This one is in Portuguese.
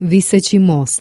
Vicetimoz